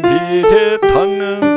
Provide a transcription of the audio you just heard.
一点糖